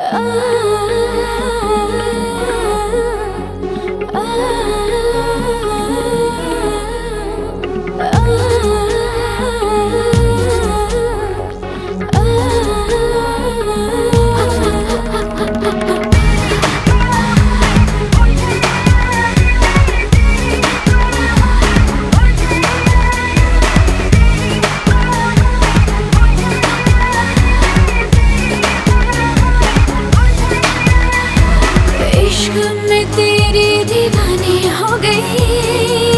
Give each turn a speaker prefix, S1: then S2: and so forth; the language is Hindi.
S1: 呃 में तेरी दीवानी हो गई।